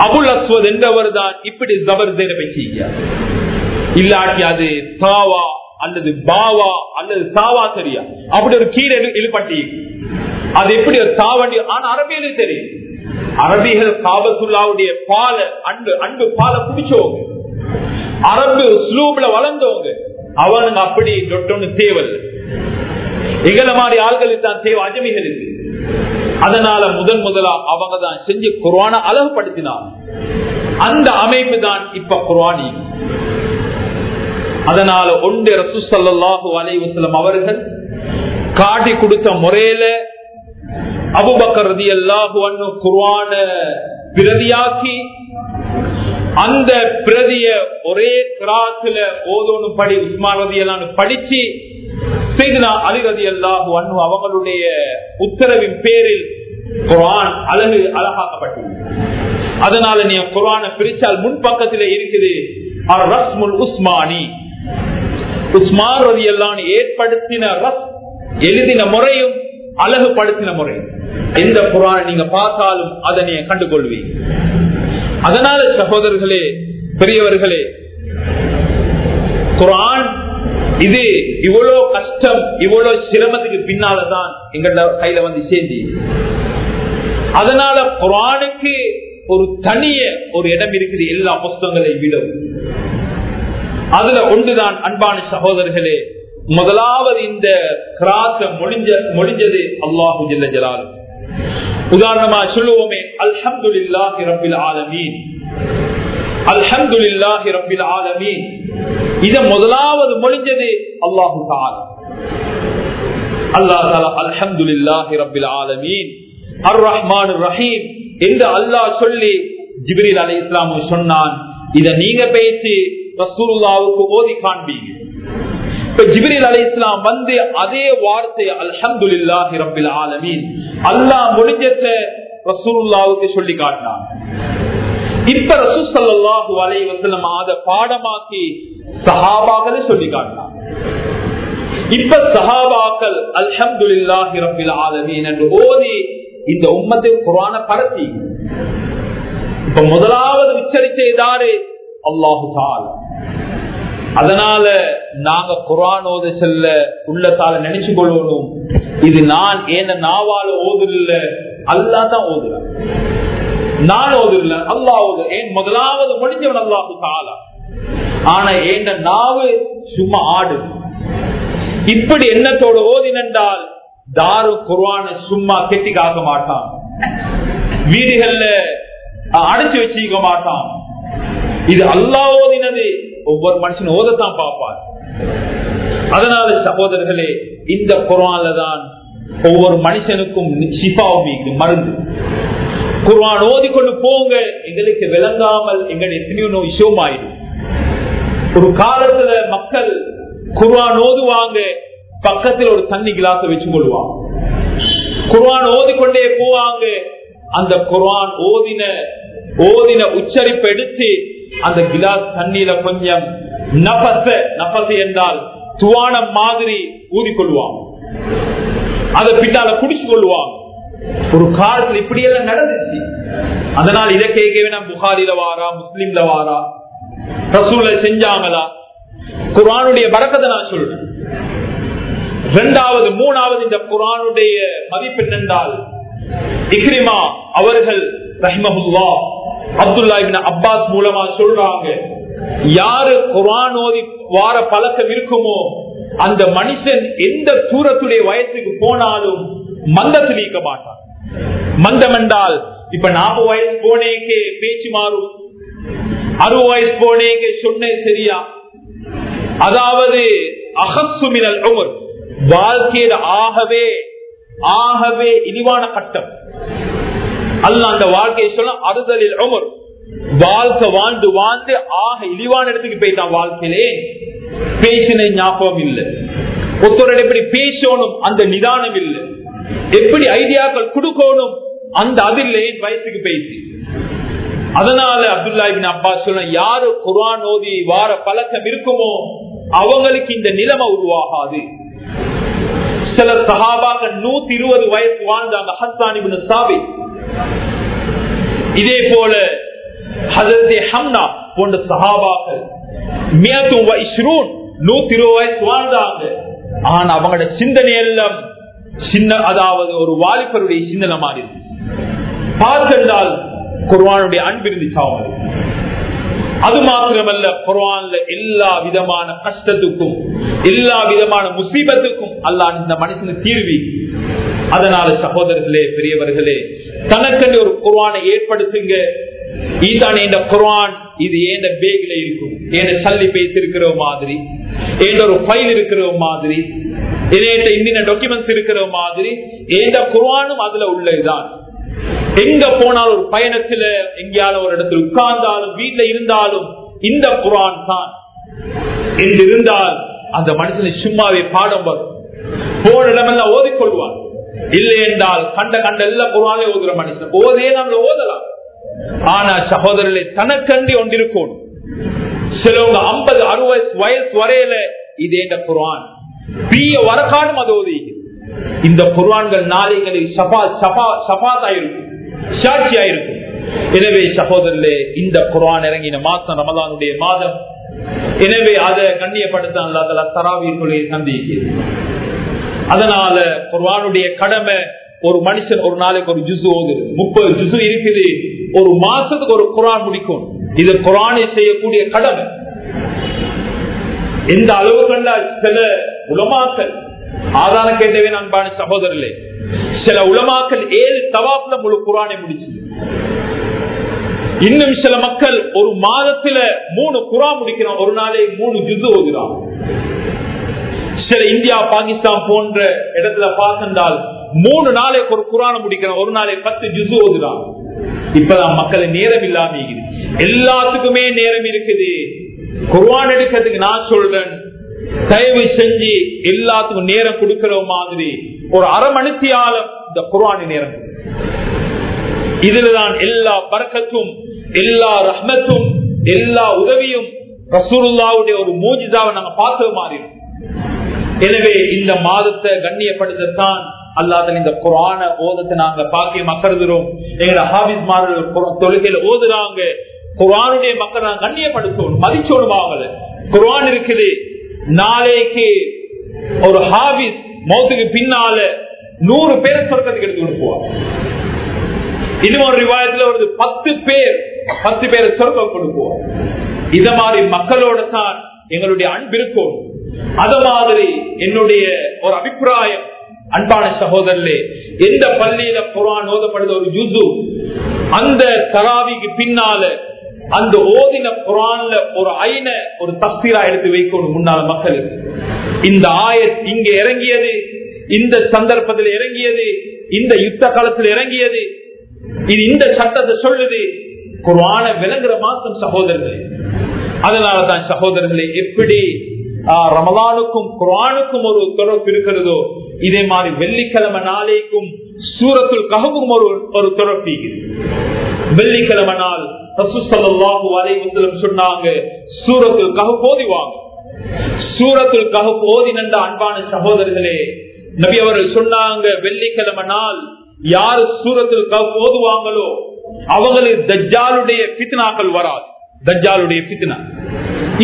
அபுல் அஸ்வத் என்றவர் தான் இப்படி ஜபர்தேரவை ஜேர் இல்லாட்டி அது தாவா அல்லது பாவா அல்லது தாவா சரியா அப்படி ஒரு கீழே இழுபட்டி. அது எப்படி ஒரு தாவண்டி ஆனா அரபியில தெரியும். அரபிகள் காபத்துல்லாவுடைய பால அன்பு அன்பு பால குடிச்சவங்க. அரபு ஸ்லூப்ல வளர்ந்தவங்க. அவனுங்க அப்படி தொட்டொன்னு தேவல் எங்களை மாதிரி ஆள்களுக்கு தான் தேவை அஜமிகளுக்கு. அதனால முதன் முதலா அவங்க தான் செஞ்சு குர்வான அழகுபடுத்தினார் அந்த அமைப்பு தான் இப்ப குர்வானி அதனால ஒன்று ரசூசல்லாஹு அலைவசலம் அவர்கள் காட்டி கொடுத்த முறையில அபுபக்கரதி ரதி அல்லாஹு குர்வான பிரதியாக்கி அந்த பிரதிய ஒரே கிராத்துல ஓதோனும் படி உஸ்மான் ரதி எல்லாம் படிச்சு அலி ரதி அல்லாஹு அண்ணு அவங்களுடைய உத்தரவின் பேரில் குரான் அழகு அழகாக்கப்பட்டுள்ளது. அதனால நீ குரான பிரிச்சால் முன்பக்கத்தில் இருக்குது ரஸ்முல் உஸ்மானி. உஸ்மான் ரதி அல்லான் ஏற்படுத்தின ரஸ் எழுதின முறையும் அழகுபடுத்தின முறை. எந்த குரான் நீங்க பார்த்தாலும் அதை நீங்க கண்டுகொள்வீங்க. அதனால சகோதரர்களே பெரியவர்களே குரான் இது இவ்வளவு கஷ்டம் இவ்வளவு சிரமத்துக்கு பின்னாலதான் எங்கள கையில வந்து சேர்ந்து. அதனால குரானுக்கு ஒரு தனிய ஒரு இடம் இருக்குது எல்லா புஸ்தகங்களை விடவும் அதுல ஒன்றுதான் அன்பான சகோதரர்களே முதலாவது இந்த கிராச மொழிஞ்ச மொழிஞ்சது அல்லாஹு ஜல்ல ஜலாலு உதாரணமா சொல்லுவோமே அல்ஹம்துலில்லாஹி ரப்பில் ஆலமீன். அல்ஹம்துலில்லாஹி ரப்பில் ஆலமீன். இத முதலாவது மொழிஞ்சது அல்லாஹு தஆலா. அல்லாஹ் தஆலா அல்ஹம்துலில்லாஹி ரப்பில் ஆலமீன். அர் ரஹ்மான் ரஹீம் என்று அல்லாஹ் சொல்லி ஜிப்ரீல் இஸ்லாம் சொன்னான் இத நீங்க பேசி ரசூலுல்லாவுக்கு ஓதி காண்பீங்க. இப்ப ஜிப்ரீல் அலி இஸ்லாம் வந்து அதே வார்த்தை அல்ஹம்துலில்லாஹி ரப்பில் ஆலமீன். அல்லாஹ் முடிஞ்சத ரசூலுல்லாவுக்கு சொல்லி காட்டினான். இப்ப ரசூசல்லாஹு அலைவசலம் அத பாடமாக்கி சஹாபாக்களை சொல்லி காட்டினார். இப்ப சஹாபாக்கள் அல்ஹம்துலில்லாஹி ஆலமீன் என்று ஓதி இந்த உம்மத்தை குரான பரத்தி. இப்ப முதலாவது உச்சரிச்சைதாரு அல்லாஹு அதனால நாங்க குரான் ஓத செல்ல உள்ளத்தால நினைச்சு கொள்ளணும். இது நான் ஏன நாவால ஓதுல அல்லா தான் ஓதுறேன். நான் இல்ல அல்லாவது ஏன்? முதலாவது முடிஞ்சவன் அல்லாஹு தாலா ஆனா ஏண்ட நாவு சும்மா ஆடு. இப்படி எண்ணத்தோடு ஓதினென்றால் தாரு குர்வான சும்மா கெட்டி காக்க மாட்டான். வீடுகள்ல அடைச்சு வச்சுக்க மாட்டான். இது அல்லா ஓதினது. ஒவ்வொரு மனுஷன் ஓதத்தான் பார்ப்பார் அதனால சகோதரர்களே இந்த குரான்ல தான் ஒவ்வொரு மனுஷனுக்கும் சிபாவும் மருந்து. குர்வான் ஓதிக்கொண்டு போங்க எங்களுக்கு விளங்காமல் எங்களுடைய எத்தனையோ நோய் சோமாயிடும் ஒரு காலத்துல மக்கள் குர்வான் ஓதுவாங்க. பக்கத்தில் ஒரு தண்ணி கிளாஸ் வச்சு கொள்வாங்க. குர்வான் ஓதிக்கொண்டே போவாங்க. அந்த குர்வான் ஓதின ஓதின உச்சரிப்பு எடுத்து அந்த கிலாஸ் தண்ணீர கொஞ்சம் நபச நபச என்றால் துவானம் மாதிரி ஊதிக்கொள்வாங்க அதை பின்னால குடிச்சு கொள்வாங்க. ஒரு காலத்தில் இப்படி எல்லாம் நடந்துச்சு. அதனால் இதை கேட்கவே நான் புகாரில வாரா முஸ்லீம்ல வாரா ரசூல செஞ்சாங்களா? குரானுடைய பறக்கத்தை நான் சொல்றேன். இரண்டாவது மூணாவது இந்த குரானுடைய மதிப்பு என்னென்றால் இக்ரிமா அவர்கள் ரஹ்மஹுல்லா அப்துல்லா அப்பாஸ் மூலமா சொல்றாங்க யாரு குரான் ஓதி வார பழக்கம் இருக்குமோ அந்த மனுஷன் எந்த தூரத்துடைய வயசுக்கு போனாலும் மந்தத்தில் நீக்க மாட்டார் மந்தம் என்றால் இப்ப நாற்பது வயசு போனேக்கே பேச்சு மாறும். அறுபது வயசு போனேக்கே சொன்னே சரியா? அதாவது அகசுமினல் உமர். வாழ்க்கையில ஆகவே ஆகவே இனிவான கட்டம். அல்ல அந்த வாழ்க்கையை சொன்ன அறுதலில் உமர். வாழ்க்கை வாழ்ந்து வாழ்ந்து ஆக இழிவான இடத்துக்கு போயிட்டான் வாழ்க்கையிலே. பேசின ஞாபகம் இல்லை. ஒருத்தரோட எப்படி பேசணும் அந்த நிதானம் இல்லை. எப்படி ஐடியாக்கள் கொடுக்கணும் அந்த அதில்லை வயசுக்கு பேசி. அதனால அப்துல்லா இபின் அப்பா சொல்ல யாரு குரான் ஓதி வார பழக்கம் இருக்குமோ அவங்களுக்கு இந்த நிலைமை உருவாகாது. சில சகாபாக நூத்தி இருபது வயசு வாழ்ந்த ஹஸ்தான் இபின் சாபி இதே போல ஹசரத் ஹம்னா போன்ற சகாபாக்கள் நூத்தி இருபது வயசு வாழ்ந்தாங்க. ஆனா அவங்களோட சிந்தனை எல்லாம் சின்ன அதாவது ஒரு வாலிபருடைய சிந்தனை மாறி பார்த்திருந்தால் குர்வானுடைய அன்பு இருந்துச்சு அது மாத்திரமல்ல குர்வான்ல எல்லா விதமான கஷ்டத்துக்கும் எல்லா விதமான முசீபத்துக்கும் அல்லாஹ் இந்த மனுஷனு தீர்வி. அதனால சகோதரர்களே பெரியவர்களே தனக்கென்று ஒரு குர்வானை ஏற்படுத்துங்க. இதுதான் இந்த குரான் இது ஏன் பேக்ல இருக்கும்? ஏன் சல்லி பேசிருக்கிற மாதிரி? ஏன் ஒரு ஃபைல் இருக்கிற மாதிரி? ஏண்ட டாக்குமெண்ட்ஸ் இருக்கிற மாதிரி? ஏண்ட குரானும் அதுல உள்ளதுதான்? எங்க போனாலும் ஒரு பயணத்துல எங்கேயாலும் ஒரு இடத்துல உட்கார்ந்தாலும் வீட்டுல இருந்தாலும் இந்த குரான் தான். என்று இருந்தால் அந்த மனுஷன் சும்மாவே பாடம் வரும். போன இடமெல்லாம் ஓதிக்கொள்வான். இல்லை என்றால் கண்ட கண்ட எல்லா குரானே ஓதுற மனுஷன். ஓதே நம்மள ஓதலாம். ஆனா சகோதரர்களை தனக்கண்டி ஒன்றிருக்கும். சிலவங்க ஐம்பது அறுபது வயசு வரையில இது என்ற குரான் பிய வரக்காடும் அது ஓதி இந்த குர்வான்கள் நாளைகளில் சபா சபா சபாத்தாயிருக்கும் சாட்சியாயிருக்கும். எனவே சகோதரர்களே இந்த குரான் இறங்கின மாதம் ரமதானுடைய மாதம். எனவே அதை கண்ணியப்படுத்த அல்லாத தராவியர்களை சந்திக்கிறது அதனால குர்வானுடைய கடமை ஒரு மனுஷன் ஒரு நாளைக்கு ஒரு ஜுசு ஓகுது முப்பது ஜுசு இருக்குது ஒரு மாசத்துக்கு ஒரு குரான் முடிக்கும் இது குரானை செய்யக்கூடிய கடமை எந்த அளவு கண்டால் சில உலமாக்கள் ஆதாரம் கேட்டவே நான் பாணி சகோதரர்களே சில உலமாக்கள் ஏழு தவாப்ல முழு குரானை முடிச்சு இன்னும் சில மக்கள் ஒரு மாதத்துல மூணு குரா முடிக்கிறான் ஒரு நாளை மூணு ஜுசு ஓதுறான் சில இந்தியா பாகிஸ்தான் போன்ற இடத்துல பார்த்தால் மூணு நாளைக்கு ஒரு குரான முடிக்கிறான் ஒரு நாளை பத்து ஜிசு ஓதுறான் இப்பதான் மக்களை நேரம் இல்லாம எல்லாத்துக்குமே நேரம் இருக்குது. குர்வான் எடுக்கிறதுக்கு நான் சொல்றேன். தயவு செஞ்சு எல்லாத்துக்கும் நேரம் கொடுக்கிற மாதிரி ஒரு அரை மணித்தியாலம் இந்த குர்வானி நேரம் இதுலதான் எல்லா பறக்கத்தும் எல்லா ரஹ்மத்தும் எல்லா உதவியும் ரசூலுல்லாவுடைய ஒரு மூஜிதாவை நாங்க பார்த்து மாறிடும் எனவே இந்த மாதத்தை கண்ணியப்படுத்தத்தான் அல்லாதன் இந்த குரான ஓதத்தை நாங்க பாக்கியம் மக்களுகிறோம் எங்களை ஹாபிஸ் மாதல் தொழுகையில ஓதுறாங்க. குரானுடைய மக்கள் நாங்க கண்ணியப்படுத்தோம் மதிச்சோடும் அவங்கள குரான் இருக்குது. நாளைக்கு ஒரு ஹாபிஸ் மௌத்துக்கு பின்னால நூறு பேர் சொர்க்கத்துக்கு எடுத்து கொடுப்போம் இன்னும் ஒரு ரிவாயத்துல ஒரு பத்து பேர் பத்து பேர் சொர்க்கம் கொடுப்போம் இத மாதிரி மக்களோட தான் எங்களுடைய அன்பு இருக்கும். அத மாதிரி என்னுடைய ஒரு அபிப்பிராயம். அன்பான சகோதரர்களே எந்த பள்ளியில குரான் ஓதப்படுது ஒரு ஜுசு அந்த தராவிக்கு பின்னால அந்த ஓதின குரான்ல ஒரு ஐன ஒரு தஸ்தீரா எடுத்து வைக்கணும் முன்னால மக்களுக்கு இந்த ஆயத் இங்க இறங்கியது இந்த சந்தர்ப்பத்தில் இறங்கியது இந்த யுத்த காலத்தில் இறங்கியது. இது இந்த சட்டத்தை சொல்லுது. குரான விளங்குற மாத்திரம் சகோதரர்களே. அதனாலதான் சகோதரர்களே எப்படி ரமலானுக்கும் குரானுக்கும் ஒரு தொடர்பு இருக்கிறதோ இதே மாதிரி வெள்ளிக்கிழமை நாளைக்கும் சூரத்துல் கஹுக்கும் ஒரு ஒரு தொடர்பு வெள்ளிக்கிழமை நாள் ரசூசல்லாஹு அலைவசலம் சொன்னாங்க சூரத்துல் கஹு போதிவாங்க சூரத்துல் கஹு போதி நண்ட அன்பான சகோதரர்களே நபி அவர்கள் சொன்னாங்க வெள்ளிக்கிழமை நாள் யாரு சூரத்தில் போதுவாங்களோ அவங்களுக்கு தஜ்ஜாலுடைய பித்னாக்கள் வராது. தஜ்ஜாலுடைய பித்னா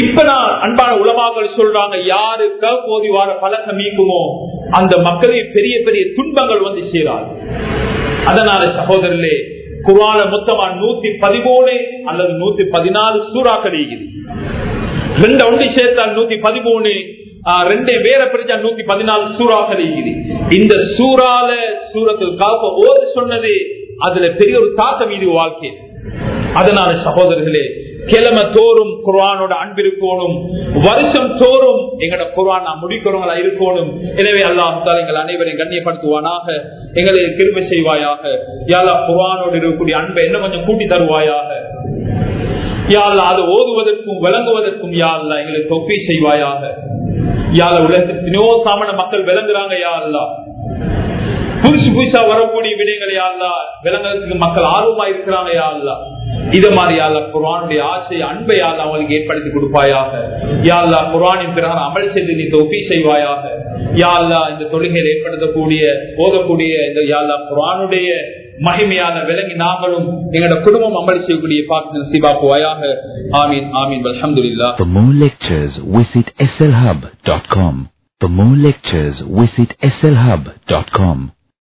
இப்ப நான் அன்பான உலமாக்கள் சொல்றாங்க யாருக்கு போதி வார பழக்கம் நீக்குமோ அந்த மக்களுக்கு பெரிய பெரிய துன்பங்கள் வந்து சேராது. அதனால சகோதரர்களே குரான மொத்தமா நூத்தி பதிமூணு அல்லது நூத்தி பதினாலு சூறாக்கள் ரெண்டு ஒன்று சேர்த்தால் நூத்தி பதிமூணு ரெண்டே வேற பிரிச்சா நூத்தி பதினாலு சூறாக்கள் இருக்குது இந்த சூறால சூரத்தில் காப்ப ஓது சொன்னது அதுல பெரிய ஒரு தாக்கம் இது வாழ்க்கை அதனால சகோதரர்களே கிழமை தோறும் குர்வானோட அன்பு இருக்கணும். வருஷம் தோறும் எங்களோட குர்வான் நான் முடிக்கிறவங்களா இருக்கணும். எனவே அல்லாஹ் எங்கள் அனைவரையும் கண்ணியப்படுத்துவானாக. எங்களை கிருபை செய்வாயாக. யாரா குர்வானோடு இருக்கக்கூடிய அன்பை என்ன கொஞ்சம் கூட்டி தருவாயாக. யாழ்லா அதை ஓதுவதற்கும் விளங்குவதற்கும் யாழ்லா எங்களை தொப்பி செய்வாயாக. யாழ உலகத்தினோ சாமன மக்கள் விளங்குறாங்க யாழ்லா புதுசு புதுசா வரக்கூடிய விடயங்கள் யாழ்லா விளங்குறதுக்கு மக்கள் ஆர்வமா இருக்கிறாங்க யாழ்லா இத மாதிரி யாழ்லா குரானுடைய ஆசை அன்பை யாழ்லா அவங்களுக்கு ஏற்படுத்தி கொடுப்பாயாக? யாழ்லா குரானின் பிறகு அமல் செய்து நீ தொப்பி செய்வாயாக? யாழ்லா இந்த தொழுகையில் ஏற்படுத்தக்கூடிய ஓதக்கூடிய இந்த யாழ்லா குரானுடைய மகிமையான விலங்கி நாங்களும் எங்களோட குடும்பம் அமல் செய்யக்கூடிய பார்த்து சிபாக்குவாயாக ஆமீன் ஆமீன். அல்ஹம்துலில்லாஹ். For more lectures, visit slhub.com. For more lectures, visit slhub.com.